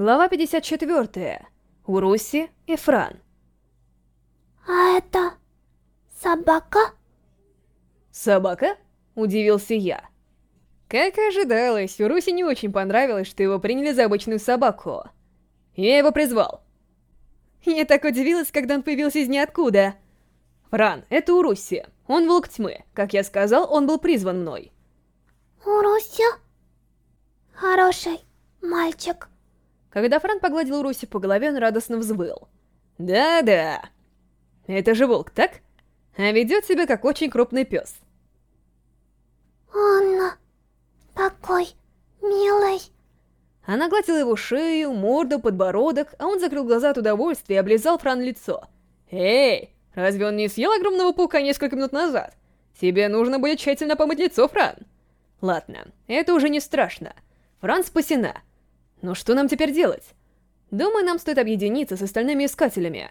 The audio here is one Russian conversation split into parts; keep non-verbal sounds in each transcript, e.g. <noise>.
Глава 54. Уруси и Фран. А это... собака? «Собака?» — удивился я. Как и ожидалось, Уруси не очень понравилось, что его приняли за обычную собаку. Я его призвал. Я так удивилась, когда он появился из ниоткуда. Фран, это Уруси. Он волк тьмы. Как я сказал, он был призван мной. Уруся? Хороший мальчик. Когда Фран погладил Уруси по голове, он радостно взвыл. Да-да. Это же волк, так? А ведет себя как очень крупный пес. Он такой милый. Она гладила его шею, морду, подбородок, а он закрыл глаза от удовольствия и облизал Фран лицо. «Эй, разве он не съел огромного паука несколько минут назад? Тебе нужно будет тщательно помыть лицо, Фран». Ладно, это уже не страшно. Фран спасена. Но что нам теперь делать? Думаю, нам стоит объединиться с остальными искателями.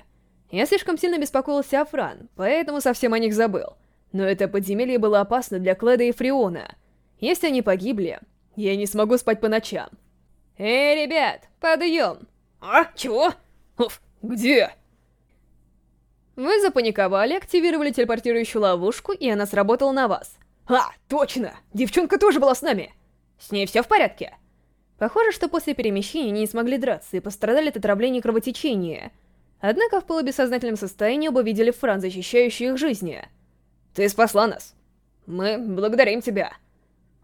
Я слишком сильно беспокоился о Фран, поэтому совсем о них забыл. Но это подземелье было опасно для Кледа и Фриона. Если они погибли, я не смогу спать по ночам. Эй, ребят, подъем! А, чего? Уф, где? Вы запаниковали, активировали телепортирующую ловушку, и она сработала на вас. А, точно! Девчонка тоже была с нами! С ней все в порядке? Похоже, что после перемещения они не смогли драться и пострадали от отравления и кровотечения. Однако в полубессознательном состоянии оба видели Фран, защищающий их жизни. «Ты спасла нас. Мы благодарим тебя».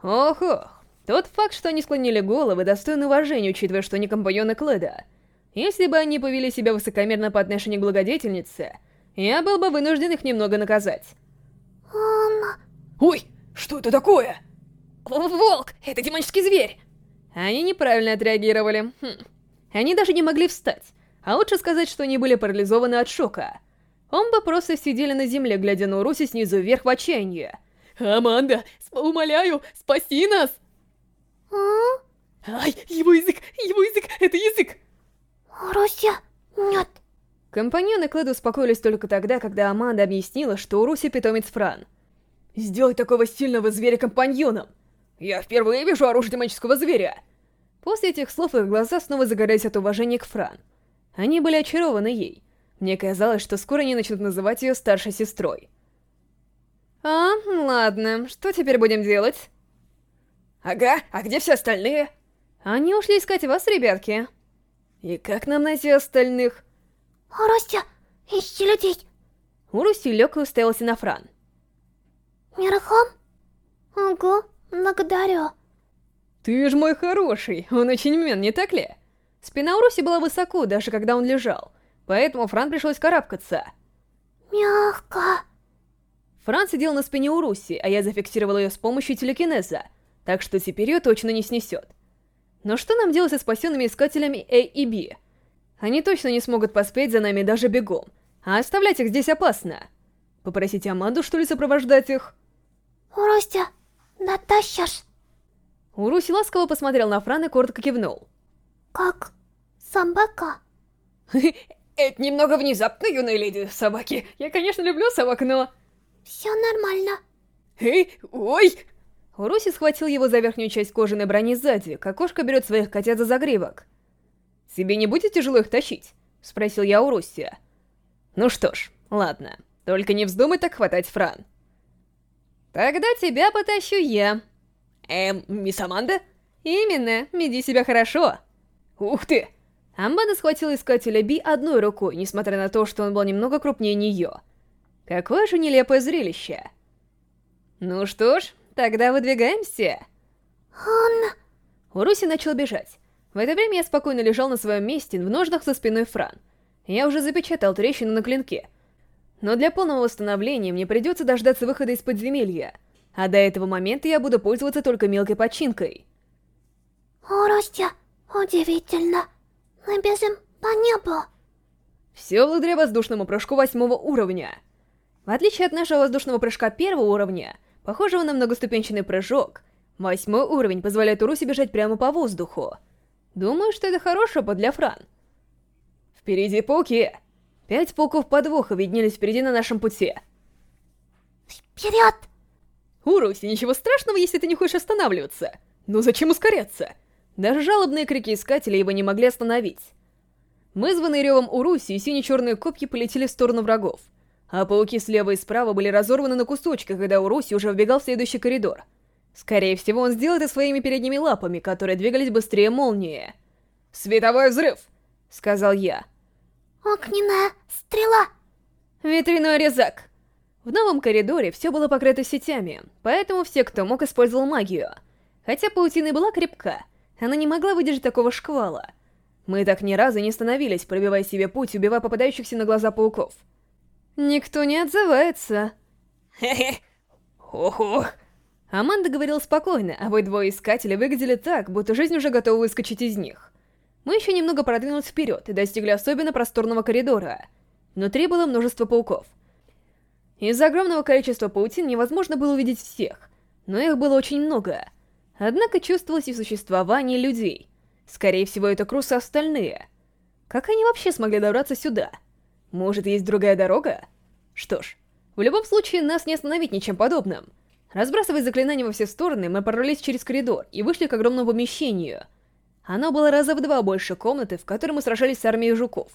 Ох-ох, тот факт, что они склонили головы, достоин уважения, учитывая, что они компаньоны Клэда. Если бы они повели себя высокомерно по отношению к благодетельнице, я был бы вынужден их немного наказать. Ой, что это такое? Волк! Это демонический зверь! Они неправильно отреагировали. Хм. Они даже не могли встать. А лучше сказать, что они были парализованы от шока. Он бы просто сидели на земле, глядя на Уруси снизу вверх в отчаянии. «Аманда, умоляю, спаси нас!» А? «Ай, его язык, его язык, это язык!» Уруся, нет. Компаньоны Клэда успокоились только тогда, когда Аманда объяснила, что Уруси питомец Фран. «Сделай такого сильного зверя компаньоном!» Я впервые вижу оружие демонического зверя!» После этих слов их глаза снова загорелись от уважения к Фран. Они были очарованы ей. Мне казалось, что скоро они начнут называть ее старшей сестрой. «А, ладно, что теперь будем делать?» «Ага, а где все остальные?» «Они ушли искать вас, ребятки». «И как нам найти остальных?» Уруся, ищи людей. Уруси лег и уставился на Фран. Мирхом? Благодарю. Ты ж мой хороший, он очень умен, не так ли? Спина у Руси была высоко, даже когда он лежал, поэтому Фран пришлось карабкаться. Мягко. Фран сидел на спине у Руси, а я зафиксировал ее с помощью телекинеза, так что теперь ее точно не снесет. Но что нам делать со спасенными искателями A и B? Они точно не смогут поспеть за нами даже бегом, а оставлять их здесь опасно. Попросить Амаду, что ли, сопровождать их? Рустя, Натащаш. Уруси ласково посмотрел на Фран и коротко кивнул. Как собака? <laughs> Это немного внезапно, юная леди собаки. Я, конечно, люблю собак, но... Все нормально. Эй, ой! Уруси схватил его за верхнюю часть кожаной брони сзади, как кошка берет своих котят за загривок. «Тебе не будет тяжело их тащить?» — спросил я у. «Ну что ж, ладно. Только не вздумай так хватать Фран. Тогда тебя потащу я. Эм, мисс Аманда? Именно, веди себя хорошо. Ух ты! Аманда схватила искателя Би одной рукой, несмотря на то, что он был немного крупнее нее. Какое же нелепое зрелище. Ну что ж, тогда выдвигаемся. Он... Уруси начал бежать. В это время я спокойно лежал на своем месте в ножнах за спиной Фран. Я уже запечатал трещину на клинке, но для полного восстановления мне придется дождаться выхода из подземелья, а до этого момента я буду пользоваться только мелкой починкой. О, Ростя, удивительно. Мы бежим по небу. Все благодаря воздушному прыжку восьмого уровня. В отличие от нашего воздушного прыжка первого уровня, похожего на многоступенчатый прыжок, восьмой уровень позволяет Урусе бежать прямо по воздуху. Думаю, что это хороший опыт для Фран. Впереди пауки! Пять пауков подвоха виднелись впереди на нашем пути. Вперед! Уруси, ничего страшного, если ты не хочешь останавливаться. Но зачем ускоряться? Даже жалобные крики искателей его не могли остановить. Вызванные ревом Уруси и сине-черные копья полетели в сторону врагов, а пауки слева и справа были разорваны на кусочки, когда Уруси уже вбегал в следующий коридор. Скорее всего, он сделал это своими передними лапами, которые двигались быстрее молнии. «Световой взрыв!» — сказал я. Огненная стрела. Ветряной резак. В новом коридоре все было покрыто сетями, поэтому все, кто мог, использовал магию. Хотя паутина и была крепка, она не могла выдержать такого шквала. Мы так ни разу не становились, пробивая себе путь, убивая попадающихся на глаза пауков. Никто не отзывается. Хе-хе. Охо. Аманда говорила спокойно, а вы двое искателей выглядели так, будто жизнь уже готова выскочить из них. Мы еще немного продвинулись вперед и достигли особенно просторного коридора. Внутри было множество пауков. Из-за огромного количества паутин невозможно было увидеть всех, но их было очень много. Однако чувствовалось и существование людей. Скорее всего, это Крус остальные. Как они вообще смогли добраться сюда? Может, есть другая дорога? Что ж, в любом случае, нас не остановить ничем подобным. Разбрасывая заклинания во все стороны, мы прорвались через коридор и вышли к огромному помещению. Оно было раза в два больше комнаты, в которой мы сражались с армией жуков.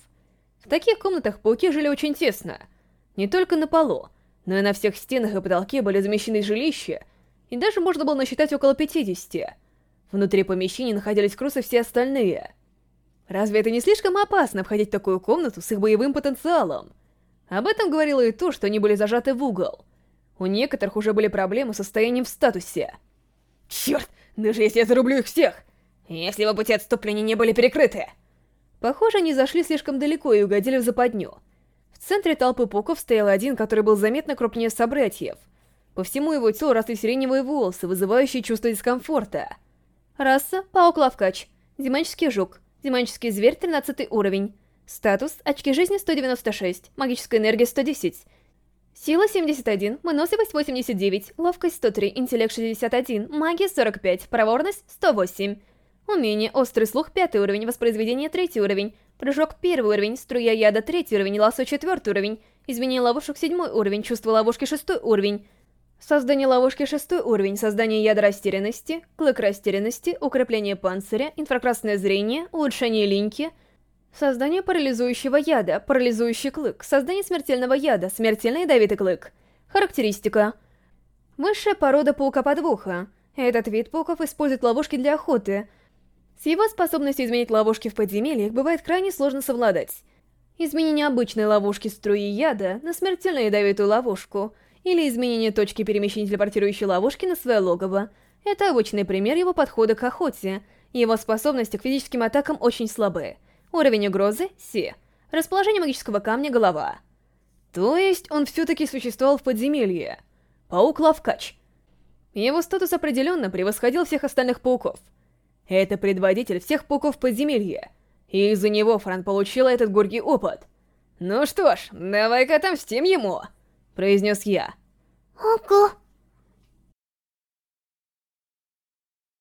В таких комнатах пауки жили очень тесно. Не только на полу, но и на всех стенах и потолке были замещены жилища, и даже можно было насчитать около 50. Внутри помещения находились крусы все остальные. Разве это не слишком опасно входить в такую комнату с их боевым потенциалом? Об этом говорило и то, что они были зажаты в угол. У некоторых уже были проблемы с состоянием в статусе. Черт, даже если я зарублю их всех! Если бы пути отступления не были перекрыты! Похоже, они зашли слишком далеко и угодили в западню. В центре толпы пауков стоял один, который был заметно крупнее собратьев. По всему его телу росли сиреневые волосы, вызывающие чувство дискомфорта. Раса — паук-лавкач. Демонический жук. Демонический зверь — 13 уровень. Статус — очки жизни 196, магическая энергия 110. Сила 71, выносливость 89, ловкость 103, интеллект 61, магия 45, проворность 108. Умение, острый слух 5 уровень, воспроизведение 3 уровень, прыжок 1 уровень, струя яда 3 уровень, лассо 4 уровень, изменение ловушек 7 уровень, чувство ловушки 6 уровень, создание ловушки 6 уровень, создание яда растерянности, клык растерянности, укрепление панциря, инфракрасное зрение, улучшение линьки, создание парализующего яда, парализующий клык, создание смертельного яда, смертельный ядовитый клык. Характеристика. Высшая порода паука-подвоха. Этот вид пауков использует ловушки для охоты, с его способностью изменить ловушки в подземельях бывает крайне сложно совладать. Изменение обычной ловушки струи яда на смертельно ядовитую ловушку или изменение точки перемещения телепортирующей ловушки на свое логово — это обычный пример его подхода к охоте. Его способности к физическим атакам очень слабы. Уровень угрозы — Си. Расположение магического камня — Голова. То есть он все-таки существовал в подземелье. Паук-лавкач. Его статус определенно превосходил всех остальных пауков — это предводитель всех пауков подземелья. И из-за него Фран получила этот горький опыт. «Ну что ж, давай-ка отомстим ему!» — произнес я. Ого,